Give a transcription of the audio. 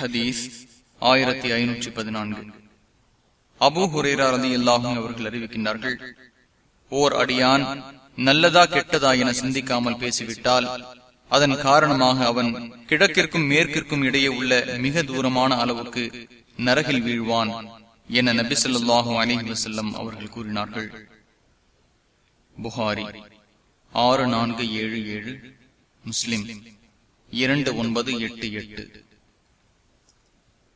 ஹதீஸ் ஆயிரத்தி ஐநூற்றி பதினான்கு. அபு ஹுரேரா ரதி அல்லாஹும் அவர்கள் அறிவிக்கின்றார்கள் ஓர் அடியான் நல்லதா கெட்டதா என சிந்திக்காமல் பேசிவிட்டால் அதன் காரணமாக அவன் கிழக்கிற்கும் மேற்கிற்கும் இடையே உள்ள மிக தூரமான அளவுக்கு நரகில் வீழ்வான் என நபி சொல்லாஹு அலிஹி வசல்லம் அவர்கள் கூறினார்கள். புகாரி ஆறு நான்கு ஏழு ஏழு முஸ்லிம் இரண்டு ஒன்பது எட்டு எட்டு.